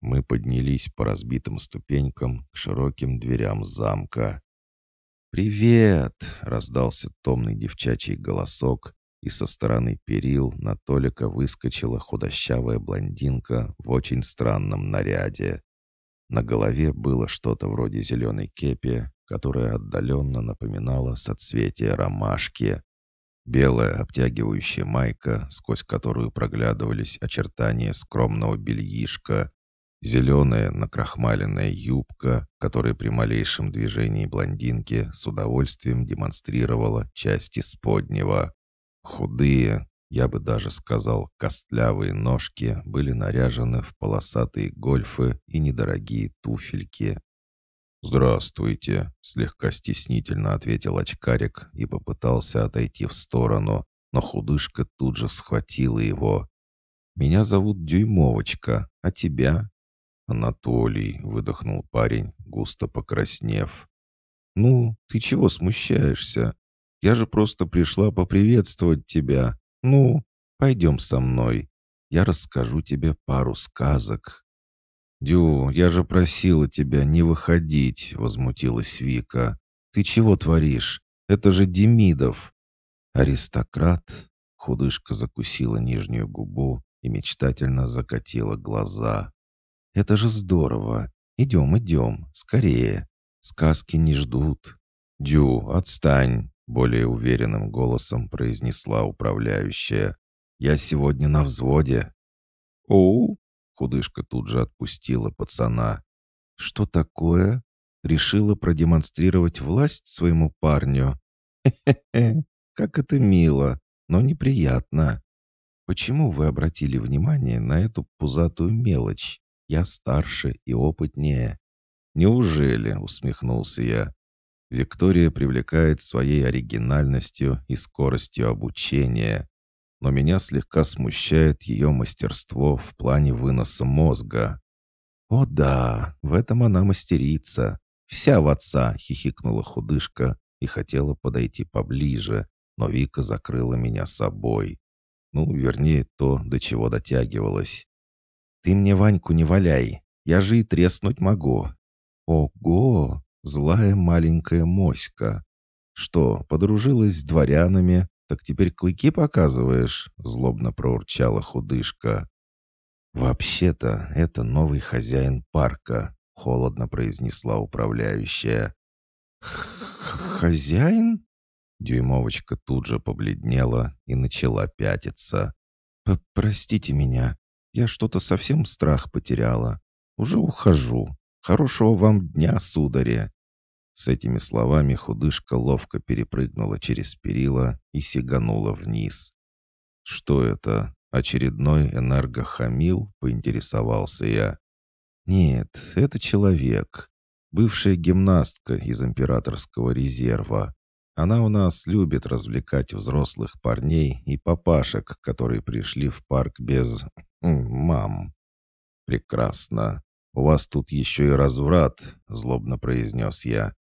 Мы поднялись по разбитым ступенькам к широким дверям замка. «Привет!» — раздался томный девчачий голосок, и со стороны перил на Толика выскочила худощавая блондинка в очень странном наряде. На голове было что-то вроде зеленой кепи, которая отдаленно напоминала соцветие ромашки. Белая обтягивающая майка, сквозь которую проглядывались очертания скромного бельишка, зеленая накрахмаленная юбка, которая при малейшем движении блондинки с удовольствием демонстрировала части споднего. Худые, я бы даже сказал, костлявые ножки были наряжены в полосатые гольфы и недорогие туфельки. «Здравствуйте», — слегка стеснительно ответил очкарик и попытался отойти в сторону, но худышка тут же схватила его. «Меня зовут Дюймовочка, а тебя?» «Анатолий», — выдохнул парень, густо покраснев. «Ну, ты чего смущаешься? Я же просто пришла поприветствовать тебя. Ну, пойдем со мной. Я расскажу тебе пару сказок». «Дю, я же просила тебя не выходить», — возмутилась Вика. «Ты чего творишь? Это же Демидов». «Аристократ», — худышка закусила нижнюю губу и мечтательно закатила глаза. «Это же здорово! Идем, идем, скорее! Сказки не ждут!» «Дю, отстань!» — более уверенным голосом произнесла управляющая. «Я сегодня на взводе». «Оу!» Худышка тут же отпустила пацана. «Что такое? Решила продемонстрировать власть своему парню? Хе-хе-хе, как это мило, но неприятно. Почему вы обратили внимание на эту пузатую мелочь? Я старше и опытнее». «Неужели?» — усмехнулся я. Виктория привлекает своей оригинальностью и скоростью обучения но меня слегка смущает ее мастерство в плане выноса мозга. «О да, в этом она мастерица. Вся в отца!» — хихикнула худышка и хотела подойти поближе, но Вика закрыла меня собой. Ну, вернее, то, до чего дотягивалась. «Ты мне Ваньку не валяй, я же и треснуть могу». «Ого! Злая маленькая моська! Что, подружилась с дворянами, «Так теперь клыки показываешь?» — злобно проурчала худышка. «Вообще-то это новый хозяин парка», — холодно произнесла управляющая. «Хозяин?» Дюймовочка тут же побледнела и начала пятиться. «Простите меня, я что-то совсем страх потеряла. Уже ухожу. Хорошего вам дня, сударя!» С этими словами худышка ловко перепрыгнула через перила и сиганула вниз. «Что это? Очередной энергохамил?» — поинтересовался я. «Нет, это человек. Бывшая гимнастка из императорского резерва. Она у нас любит развлекать взрослых парней и папашек, которые пришли в парк без... мам». «Прекрасно. У вас тут еще и разврат», — злобно произнес я.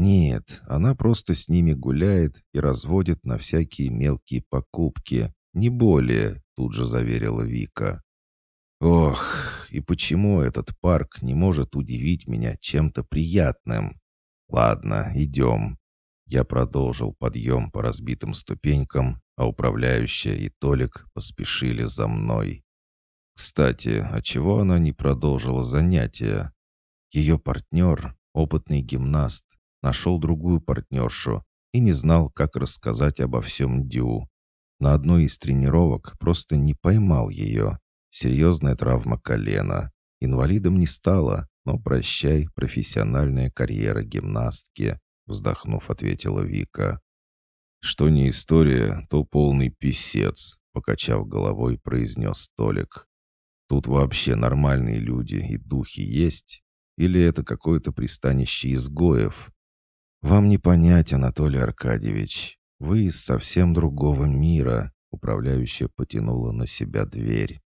Нет, она просто с ними гуляет и разводит на всякие мелкие покупки. Не более, тут же заверила Вика. Ох, и почему этот парк не может удивить меня чем-то приятным? Ладно, идем. Я продолжил подъем по разбитым ступенькам, а управляющая и Толик поспешили за мной. Кстати, а чего она не продолжила занятия? Ее партнер, опытный гимнаст, нашел другую партнершу и не знал, как рассказать обо всем Дю. На одной из тренировок просто не поймал ее. Серьезная травма колена. Инвалидом не стала, но прощай, профессиональная карьера гимнастки, вздохнув, ответила Вика. Что не история, то полный писец, покачав головой, произнес Толик. Тут вообще нормальные люди и духи есть? Или это какое-то пристанище изгоев? «Вам не понять, Анатолий Аркадьевич. Вы из совсем другого мира», — управляющая потянула на себя дверь.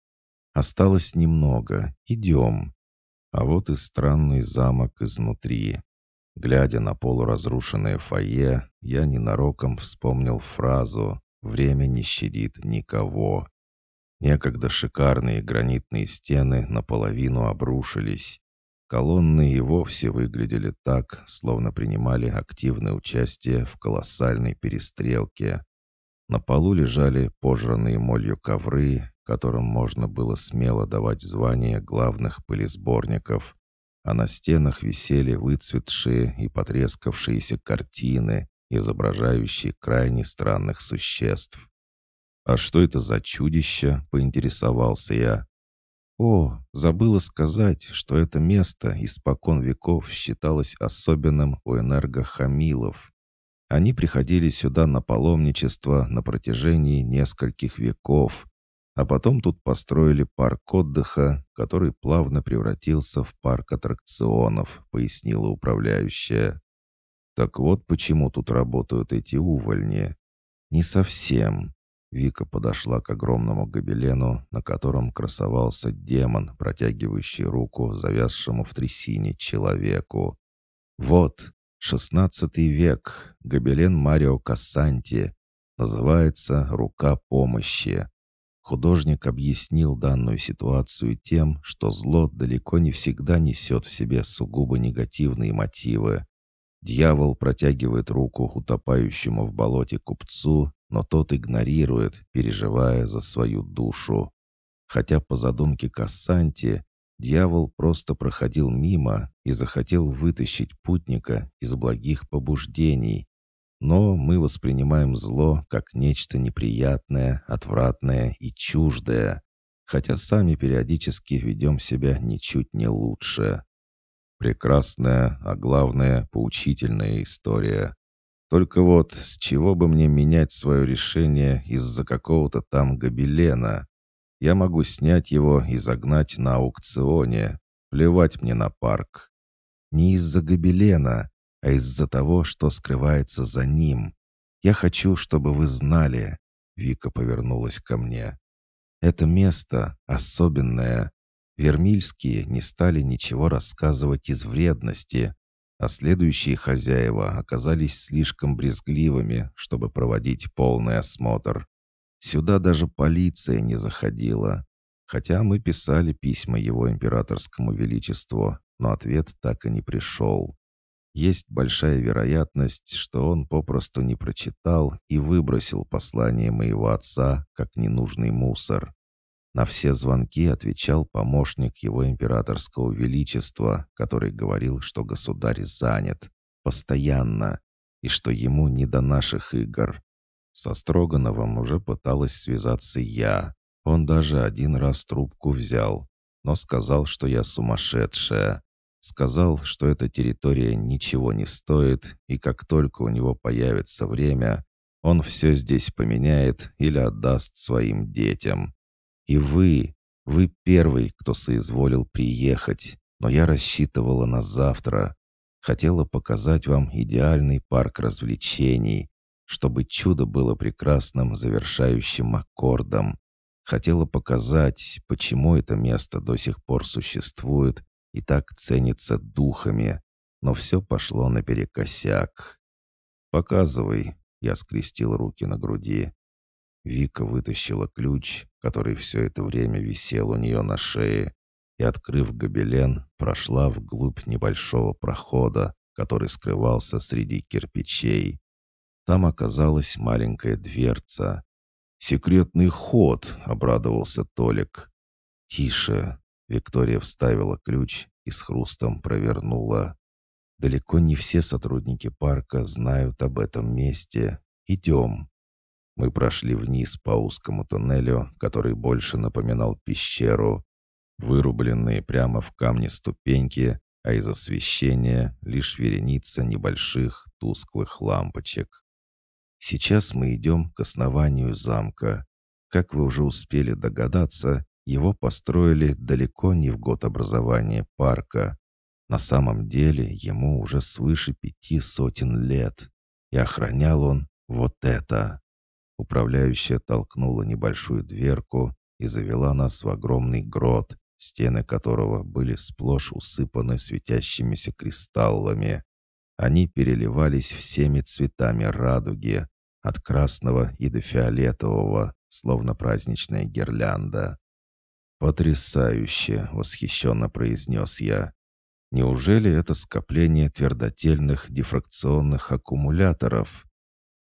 «Осталось немного. Идем». А вот и странный замок изнутри. Глядя на полуразрушенное фойе, я ненароком вспомнил фразу «Время не щадит никого». Некогда шикарные гранитные стены наполовину обрушились. Колонны и вовсе выглядели так, словно принимали активное участие в колоссальной перестрелке. На полу лежали пожранные молью ковры, которым можно было смело давать звание главных пылесборников, а на стенах висели выцветшие и потрескавшиеся картины, изображающие крайне странных существ. «А что это за чудище?» — поинтересовался я. «О, забыла сказать, что это место испокон веков считалось особенным у энергохамилов. Они приходили сюда на паломничество на протяжении нескольких веков, а потом тут построили парк отдыха, который плавно превратился в парк аттракционов, пояснила управляющая. Так вот почему тут работают эти увольни. Не совсем. Вика подошла к огромному гобелену, на котором красовался демон, протягивающий руку завязшему в трясине человеку. Вот, шестнадцатый век, гобелен Марио Кассанти. Называется «Рука помощи». Художник объяснил данную ситуацию тем, что зло далеко не всегда несет в себе сугубо негативные мотивы. Дьявол протягивает руку утопающему в болоте купцу, но тот игнорирует, переживая за свою душу. Хотя по задумке Кассанти, дьявол просто проходил мимо и захотел вытащить путника из благих побуждений, но мы воспринимаем зло как нечто неприятное, отвратное и чуждое, хотя сами периодически ведем себя ничуть не лучше. Прекрасная, а главное, поучительная история. Только вот с чего бы мне менять свое решение из-за какого-то там гобелена? Я могу снять его и загнать на аукционе. Плевать мне на парк. Не из-за гобелена, а из-за того, что скрывается за ним. Я хочу, чтобы вы знали». Вика повернулась ко мне. «Это место особенное. Вермильские не стали ничего рассказывать из вредности, а следующие хозяева оказались слишком брезгливыми, чтобы проводить полный осмотр. Сюда даже полиция не заходила. Хотя мы писали письма его императорскому величеству, но ответ так и не пришел. Есть большая вероятность, что он попросту не прочитал и выбросил послание моего отца как ненужный мусор. На все звонки отвечал помощник его императорского величества, который говорил, что государь занят, постоянно, и что ему не до наших игр. Со Строгановым уже пыталась связаться я. Он даже один раз трубку взял, но сказал, что я сумасшедшая. Сказал, что эта территория ничего не стоит, и как только у него появится время, он все здесь поменяет или отдаст своим детям. И вы, вы первый, кто соизволил приехать, но я рассчитывала на завтра. Хотела показать вам идеальный парк развлечений, чтобы чудо было прекрасным завершающим аккордом. Хотела показать, почему это место до сих пор существует и так ценится духами, но все пошло наперекосяк. «Показывай», — я скрестил руки на груди. Вика вытащила ключ, который все это время висел у нее на шее, и, открыв гобелен, прошла вглубь небольшого прохода, который скрывался среди кирпичей. Там оказалась маленькая дверца. «Секретный ход!» — обрадовался Толик. «Тише!» Виктория вставила ключ и с хрустом провернула. «Далеко не все сотрудники парка знают об этом месте. Идем». Мы прошли вниз по узкому туннелю, который больше напоминал пещеру. Вырубленные прямо в камне ступеньки, а из освещения лишь вереница небольших тусклых лампочек. Сейчас мы идем к основанию замка. Как вы уже успели догадаться, его построили далеко не в год образования парка. На самом деле ему уже свыше пяти сотен лет. И охранял он вот это. Управляющая толкнула небольшую дверку и завела нас в огромный грот, стены которого были сплошь усыпаны светящимися кристаллами. Они переливались всеми цветами радуги, от красного и до фиолетового, словно праздничная гирлянда. «Потрясающе!» — восхищенно произнес я. «Неужели это скопление твердотельных дифракционных аккумуляторов?»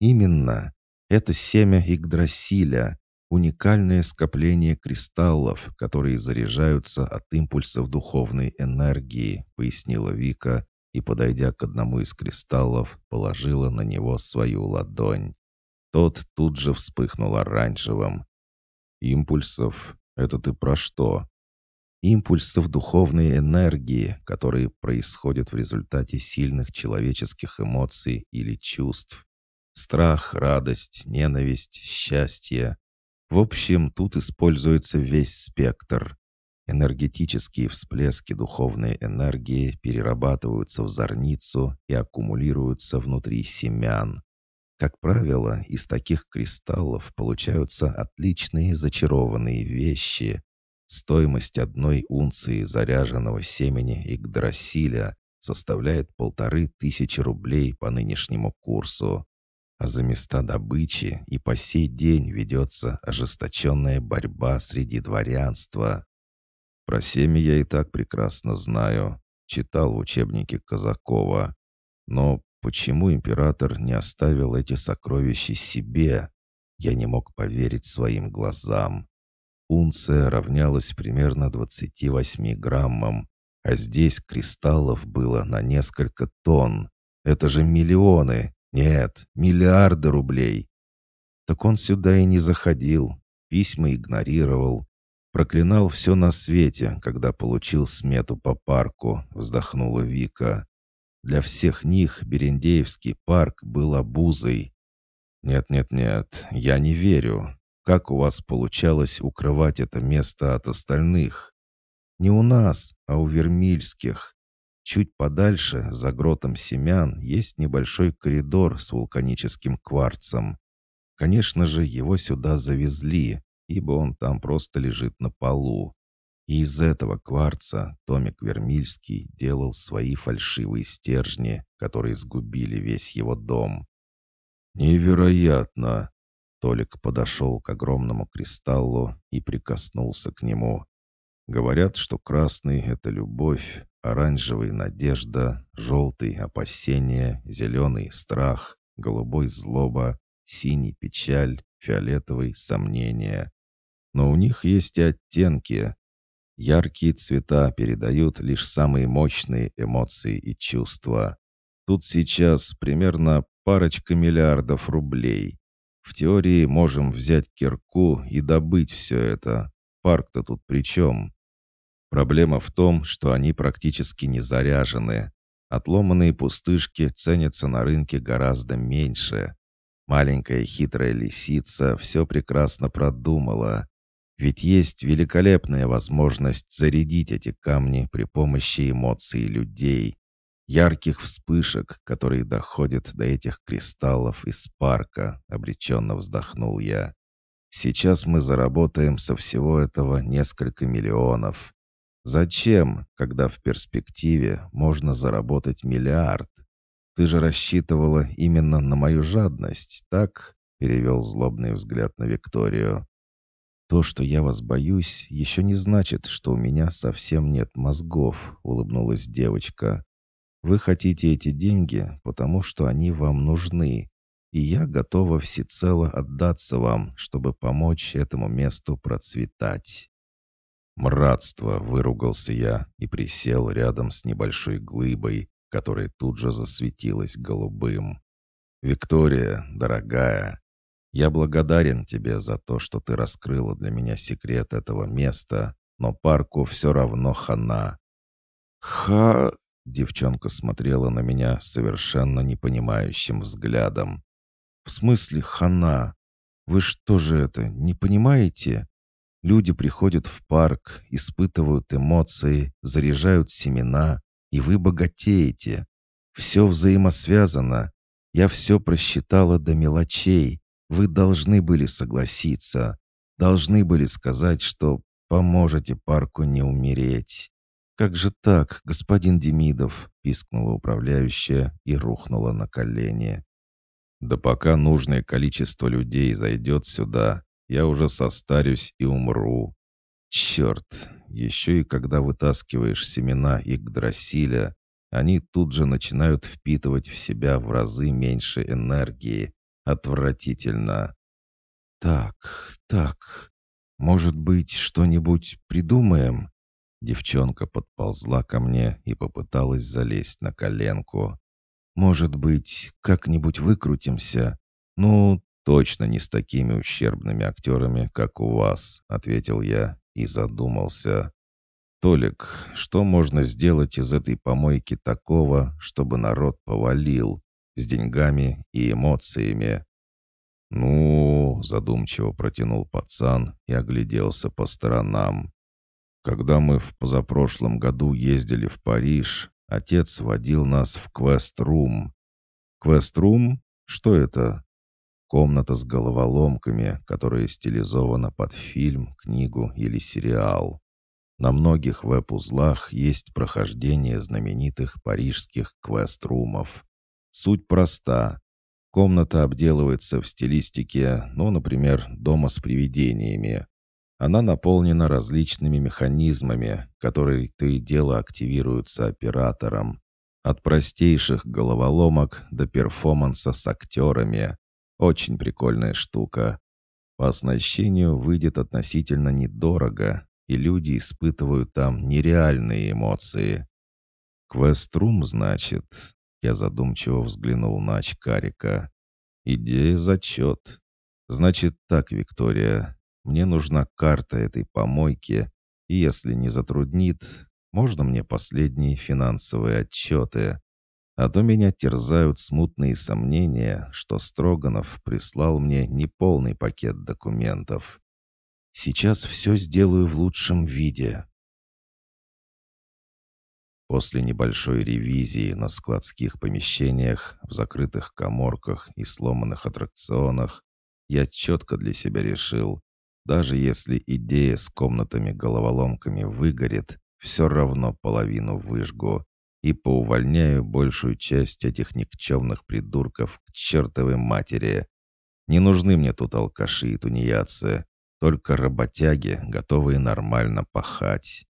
«Именно. Это семя Игдрасиля, уникальное скопление кристаллов, которые заряжаются от импульсов духовной энергии», — пояснила Вика и, подойдя к одному из кристаллов, положила на него свою ладонь. Тот тут же вспыхнул оранжевым. «Импульсов? Это ты про что?» «Импульсов духовной энергии, которые происходят в результате сильных человеческих эмоций или чувств. Страх, радость, ненависть, счастье. В общем, тут используется весь спектр. Энергетические всплески духовной энергии перерабатываются в зорницу и аккумулируются внутри семян. Как правило, из таких кристаллов получаются отличные зачарованные вещи. Стоимость одной унции заряженного семени Игдрасиля составляет полторы тысячи рублей по нынешнему курсу. А за места добычи и по сей день ведется ожесточенная борьба среди дворянства. Про семя я и так прекрасно знаю. Читал в учебнике Казакова. Но почему император не оставил эти сокровища себе? Я не мог поверить своим глазам. Унция равнялась примерно 28 граммам, а здесь кристаллов было на несколько тонн. Это же миллионы, нет, миллиарды рублей. Так он сюда и не заходил, письма игнорировал, Проклинал все на свете, когда получил смету по парку, вздохнула Вика. Для всех них Берендеевский парк был обузой. «Нет-нет-нет, я не верю. Как у вас получалось укрывать это место от остальных?» «Не у нас, а у Вермильских. Чуть подальше, за гротом семян, есть небольшой коридор с вулканическим кварцем. Конечно же, его сюда завезли, ибо он там просто лежит на полу. И из этого кварца Томик Вермильский делал свои фальшивые стержни, которые сгубили весь его дом. «Невероятно!» Толик подошел к огромному кристаллу и прикоснулся к нему. Говорят, что красный — это любовь, оранжевый — надежда, желтый — опасение, зеленый — страх, голубой — злоба, синий — печаль, фиолетовый — сомнение. Но у них есть и оттенки. Яркие цвета передают лишь самые мощные эмоции и чувства. Тут сейчас примерно парочка миллиардов рублей. В теории можем взять кирку и добыть все это. Парк-то тут при чем? Проблема в том, что они практически не заряжены. Отломанные пустышки ценятся на рынке гораздо меньше. Маленькая хитрая лисица все прекрасно продумала. Ведь есть великолепная возможность зарядить эти камни при помощи эмоций людей, ярких вспышек, которые доходят до этих кристаллов из парка, обреченно вздохнул я. Сейчас мы заработаем со всего этого несколько миллионов. Зачем, когда в перспективе можно заработать миллиард? Ты же рассчитывала именно на мою жадность, так? Перевел злобный взгляд на Викторию. «То, что я вас боюсь, еще не значит, что у меня совсем нет мозгов», — улыбнулась девочка. «Вы хотите эти деньги, потому что они вам нужны, и я готова всецело отдаться вам, чтобы помочь этому месту процветать». «Мратство!» — выругался я и присел рядом с небольшой глыбой, которая тут же засветилась голубым. «Виктория, дорогая, я благодарен тебе за то, что ты раскрыла для меня секрет этого места, но парку все равно хана». «Ха...» — девчонка смотрела на меня совершенно непонимающим взглядом. «В смысле хана? Вы что же это, не понимаете? Люди приходят в парк, испытывают эмоции, заряжают семена, и вы богатеете. Все взаимосвязано. Я все просчитала до мелочей. Вы должны были согласиться, должны были сказать, что поможете парку не умереть. «Как же так, господин Демидов?» — пискнула управляющая и рухнула на колени. «Да пока нужное количество людей зайдет сюда, я уже состарюсь и умру. Черт, еще и когда вытаскиваешь семена Игдрасиля, они тут же начинают впитывать в себя в разы меньше энергии. Отвратительно. Так, так, может быть, что-нибудь придумаем? Девчонка подползла ко мне и попыталась залезть на коленку. «Может быть, как-нибудь выкрутимся? Ну, точно не с такими ущербными актерами, как у вас», — ответил я и задумался. «Толик, что можно сделать из этой помойки такого, чтобы народ повалил, с деньгами и эмоциями?» «Ну...» — задумчиво протянул пацан и огляделся по сторонам. Когда мы в позапрошлом году ездили в Париж, отец водил нас в квест-рум. Квест-рум? Что это? Комната с головоломками, которая стилизована под фильм, книгу или сериал. На многих веб-узлах есть прохождение знаменитых парижских квест-румов. Суть проста. Комната обделывается в стилистике, ну, например, дома с привидениями. Она наполнена различными механизмами, которые то и дело активируются оператором. От простейших головоломок до перформанса с актерами. Очень прикольная штука. По оснащению выйдет относительно недорого, и люди испытывают там нереальные эмоции. «Квеструм, значит?» Я задумчиво взглянул на очкарика. «Идея зачет. Значит так, Виктория, мне нужна карта этой помойки, и если не затруднит, можно мне последние финансовые отчеты. А то меня терзают смутные сомнения, что Строганов прислал мне неполный пакет документов. Сейчас все сделаю в лучшем виде. После небольшой ревизии на складских помещениях, в закрытых коморках и сломанных аттракционах, я четко для себя решил, даже если идея с комнатами-головоломками выгорит, все равно половину выжгу и поувольняю большую часть этих никчемных придурков к чертовой матери. Не нужны мне тут алкаши и тунеядцы, только работяги, готовые нормально пахать.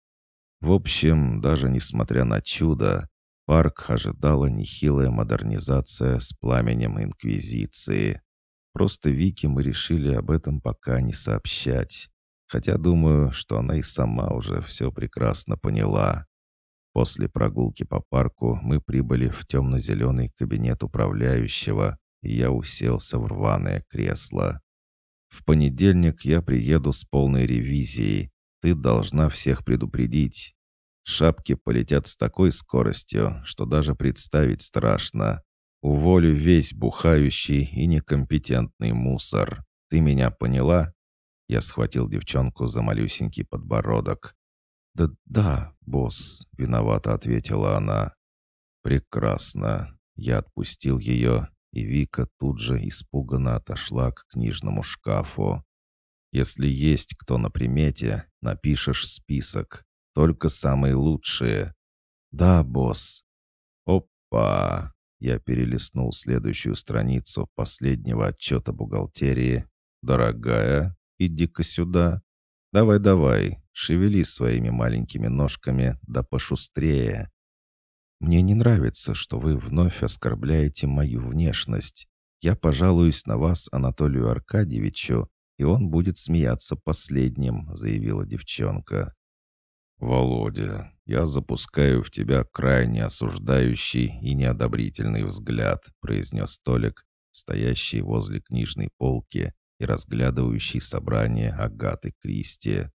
В общем, даже несмотря на чудо, парк ожидала нехилая модернизация с пламенем Инквизиции. Просто Вике мы решили об этом пока не сообщать. Хотя думаю, что она и сама уже все прекрасно поняла. После прогулки по парку мы прибыли в темно-зеленый кабинет управляющего, и я уселся в рваное кресло. В понедельник я приеду с полной ревизией. Ты должна всех предупредить. Шапки полетят с такой скоростью, что даже представить страшно. Уволю весь бухающий и некомпетентный мусор. Ты меня поняла?» Я схватил девчонку за малюсенький подбородок. «Да, да, босс», — виновато ответила она. «Прекрасно». Я отпустил ее, и Вика тут же испуганно отошла к книжному шкафу. «Если есть кто на примете, напишешь список. Только самые лучшие». «Да, босс». «Опа!» Я перелистнул следующую страницу последнего отчета бухгалтерии. «Дорогая, иди-ка сюда. Давай-давай, шевели своими маленькими ножками, да пошустрее. Мне не нравится, что вы вновь оскорбляете мою внешность. Я пожалуюсь на вас Анатолию Аркадьевичу, и он будет смеяться последним», — заявила девчонка. «Володя, я запускаю в тебя крайне осуждающий и неодобрительный взгляд», произнес Толик, стоящий возле книжной полки и разглядывающий собрание Агаты Кристи.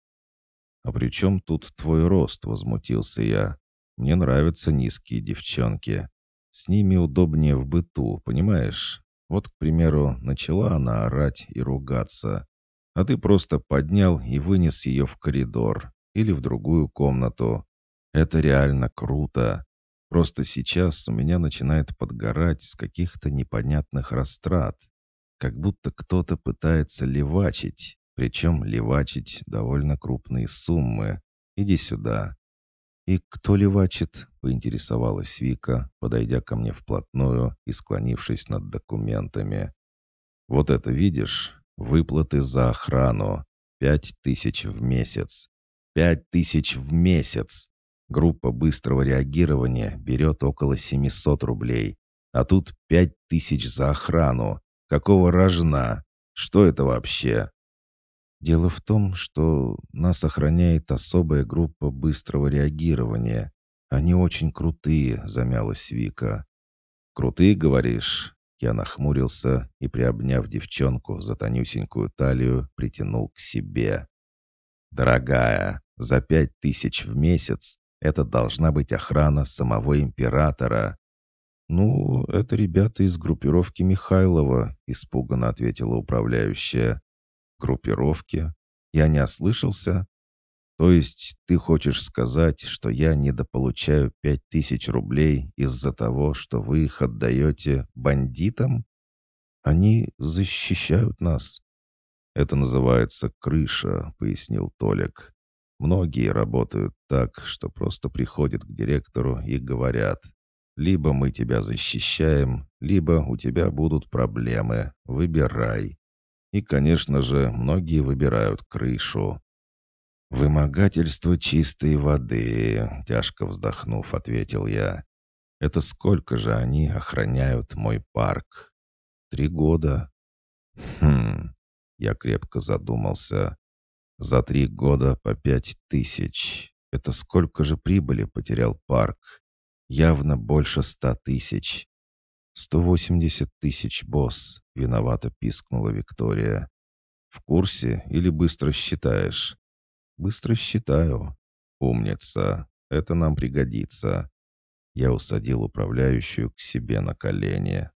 «А при чем тут твой рост?» — возмутился я. «Мне нравятся низкие девчонки. С ними удобнее в быту, понимаешь? Вот, к примеру, начала она орать и ругаться, а ты просто поднял и вынес ее в коридор или в другую комнату. Это реально круто. Просто сейчас у меня начинает подгорать с каких-то непонятных растрат. Как будто кто-то пытается левачить, причем левачить довольно крупные суммы. Иди сюда. «И кто левачит?» — поинтересовалась Вика, подойдя ко мне вплотную и склонившись над документами. «Вот это видишь? Выплаты за охрану. Пять тысяч в месяц. Пять тысяч в месяц. Группа быстрого реагирования берет около 700 рублей. А тут пять тысяч за охрану. Какого рожна? Что это вообще? Дело в том, что нас охраняет особая группа быстрого реагирования. Они очень крутые, замялась Вика. Крутые, говоришь? Я нахмурился и, приобняв девчонку за тонюсенькую талию, притянул к себе. «Дорогая, за пять тысяч в месяц это должна быть охрана самого императора». «Ну, это ребята из группировки Михайлова», — испуганно ответила управляющая. «Группировки? Я не ослышался? То есть ты хочешь сказать, что я недополучаю пять тысяч рублей из-за того, что вы их отдаете бандитам? Они защищают нас». «Это называется крыша», — пояснил Толик. «Многие работают так, что просто приходят к директору и говорят, либо мы тебя защищаем, либо у тебя будут проблемы. Выбирай. И, конечно же, многие выбирают крышу. «Вымогательство чистой воды», — тяжко вздохнув, ответил я. «Это сколько же они охраняют мой парк?» «Три года». «Хм...» — я крепко задумался. «За три года по пять тысяч. Это сколько же прибыли потерял парк? Явно больше ста тысяч. «Сто восемьдесят тысяч, босс», — виновато пискнула Виктория. «В курсе или быстро считаешь?» «Быстро считаю». «Умница. Это нам пригодится». Я усадил управляющую к себе на колени.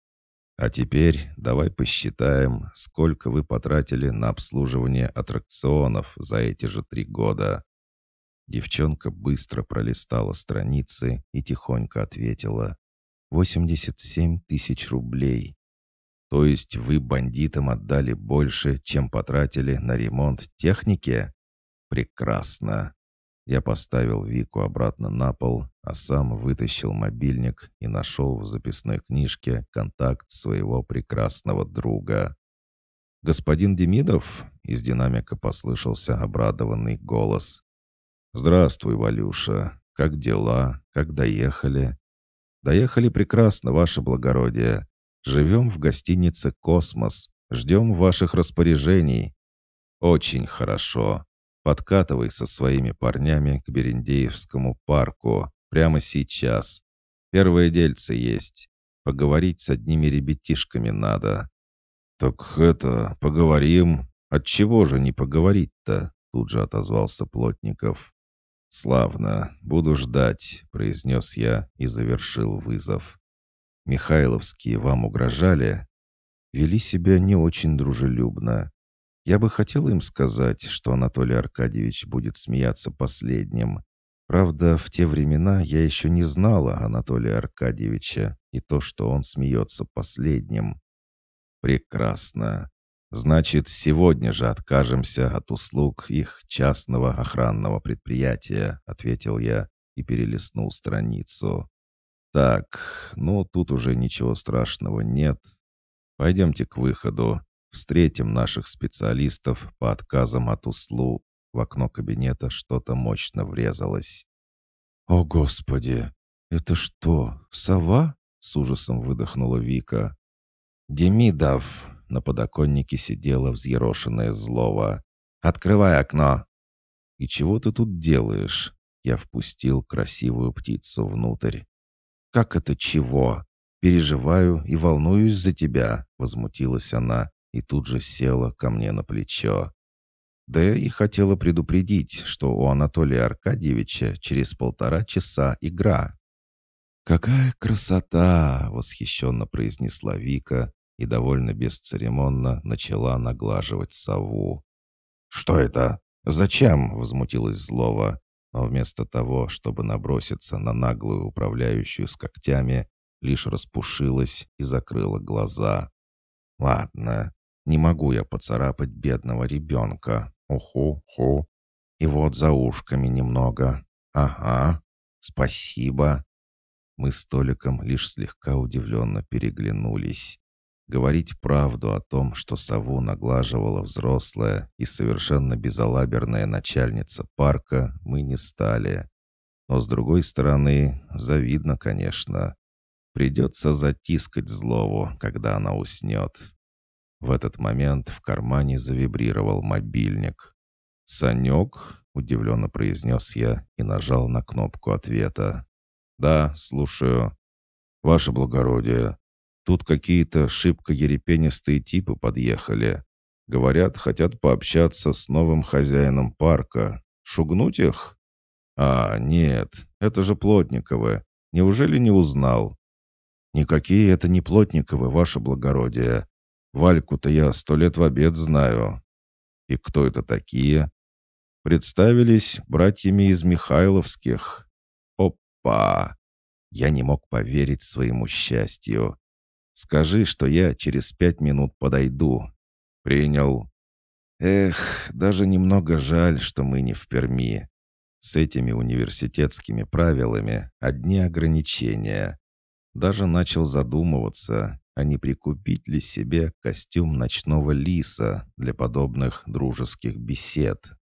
«А теперь давай посчитаем, сколько вы потратили на обслуживание аттракционов за эти же три года». Девчонка быстро пролистала страницы и тихонько ответила. 87 тысяч рублей. То есть вы бандитам отдали больше, чем потратили на ремонт техники? Прекрасно. Я поставил Вику обратно на пол, а сам вытащил мобильник и нашел в записной книжке контакт своего прекрасного друга. «Господин Демидов?» — из динамика послышался обрадованный голос. «Здравствуй, Валюша. Как дела? Как доехали?» «Доехали прекрасно, ваше благородие. Живем в гостинице «Космос». Ждем ваших распоряжений». «Очень хорошо. Подкатывай со своими парнями к Берендеевскому парку. Прямо сейчас. Первое дельце есть. Поговорить с одними ребятишками надо». «Так это, поговорим. Отчего же не поговорить-то?» Тут же отозвался Плотников. «Славно. Буду ждать», — произнес я и завершил вызов. «Михайловские вам угрожали?» «Вели себя не очень дружелюбно. Я бы хотел им сказать, что Анатолий Аркадьевич будет смеяться последним. Правда, в те времена я еще не знала Анатолия Аркадьевича и то, что он смеется последним». «Прекрасно. Значит, сегодня же откажемся от услуг их частного охранного предприятия, ответил я и перелистнул страницу. Так, ну тут уже ничего страшного нет. Пойдемте к выходу. Встретим наших специалистов по отказам от услуг. В окно кабинета что-то мощно врезалось. «О, Господи! Это что, сова?» — с ужасом выдохнула Вика. «Демидов!» На подоконнике сидела взъерошенная злова. «Открывай окно!» «И чего ты тут делаешь?» Я впустил красивую птицу внутрь. «Как это чего? Переживаю и волнуюсь за тебя!» Возмутилась она и тут же села ко мне на плечо. Да и хотела предупредить, что у Анатолия Аркадьевича через полтора часа игра. «Какая красота!» — восхищенно произнесла Вика и довольно бесцеремонно начала наглаживать сову. «Что это? Зачем?» — возмутилась злого, но вместо того, чтобы наброситься на наглую управляющую с когтями, лишь распушилась и закрыла глаза. «Ладно, не могу я поцарапать бедного ребенка. Уху-ху. И вот за ушками немного. Ага, спасибо». Мы с Толиком лишь слегка удивленно переглянулись. Говорить правду о том, что сову наглаживала взрослая и совершенно безалаберная начальница парка, мы не стали. Но, с другой стороны, завидно, конечно. Придется затискать злову, когда она уснет. В этот момент в кармане завибрировал мобильник. «Санек?» — удивленно произнес я и нажал на кнопку ответа. «Да, слушаю. Ваше благородие, тут какие-то шибко ерепенистые типы подъехали. Говорят, хотят пообщаться с новым хозяином парка. Шугнуть их?» «А, нет, это же Плотниковы. Неужели не узнал?» «Никакие это не Плотниковы, ваше благородие. Вальку-то я сто лет в обед знаю». «И кто это такие?» «Представились братьями из Михайловских». «Опа!» Я не мог поверить своему счастью. «Скажи, что я через пять минут подойду». «Принял». «Эх, даже немного жаль, что мы не в Перми. С этими университетскими правилами одни ограничения. Даже начал задумываться, а не прикупить ли себе костюм ночного лиса для подобных дружеских бесед.